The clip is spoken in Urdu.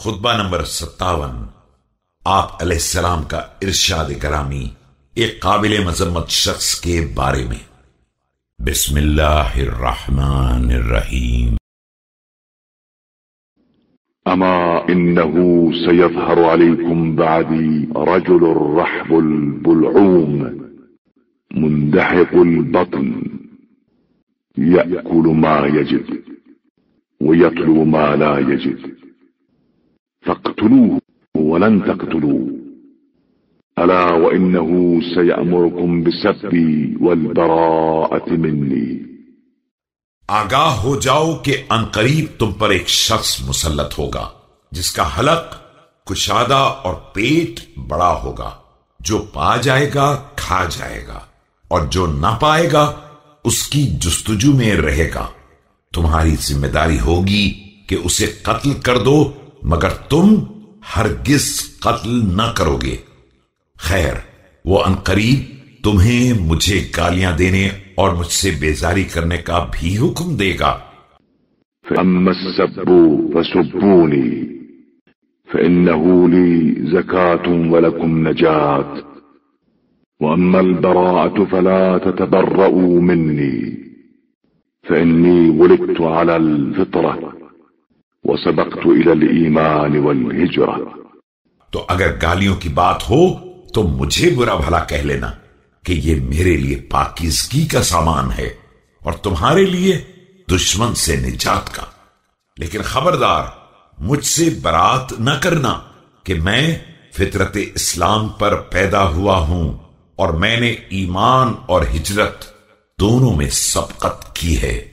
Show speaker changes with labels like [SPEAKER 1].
[SPEAKER 1] خطبہ نمبر ستاون۔ آپ علیہ السلام کا ارشاد کرامی ایک قابل مذمت شخص کے بارے میں۔ بسم اللہ الرحمن الرحیم۔
[SPEAKER 2] اما انه سيظهر عليكم بعدي رجل الرحب البلعوم، مندحق البطن يأكل ما يجد ويطلب ما لا يجد فاقتلوه ولن تقتلوه. ألا وإنه سيأمركم بسبي والبراءة مني.
[SPEAKER 1] آگاہ ہو جاؤ کہ انقریب تم پر ایک شخص مسلط ہوگا، جس کا حلق، کشادہ اور پیٹ بڑا ہوگا، جو پا جائے گا، کھا جائے گا، اور جو نہ پائے گا، اس کی جستجو میں رہے گا۔ تمہاری ذمہ داری ہوگی کہ اسے قتل کر دو مگر تم ہرگز قتل نہ کرو گے خیر، وہ انقریب تمہیں مجھے گالیاں دینے اور مجھ سے بیزاری کرنے کا بھی حکم دے گا۔
[SPEAKER 2] فأما السب فسبوني، فإنه لي زكاة ولكم نجاة، وأما البراءة فلا تتبرؤوا مني، فإني ولدت على الفطرة۔ وسبقت الى الایمان والهجرة.
[SPEAKER 1] تو اگر گالیوں کی بات ہو، تو مجھے برا بھلا کہہ لینا کہ یہ میرے لیے پاکیزگی کا سامان ہے اور تمہارے لیے دشمن سے نجات کا۔ لیکن خبردار، مجھ سے برات نہ کرنا کہ میں فطرت اسلام پر پیدا ہوا ہوں اور میں نے ایمان اور ہجرت دونوں میں سبقت کی ہے۔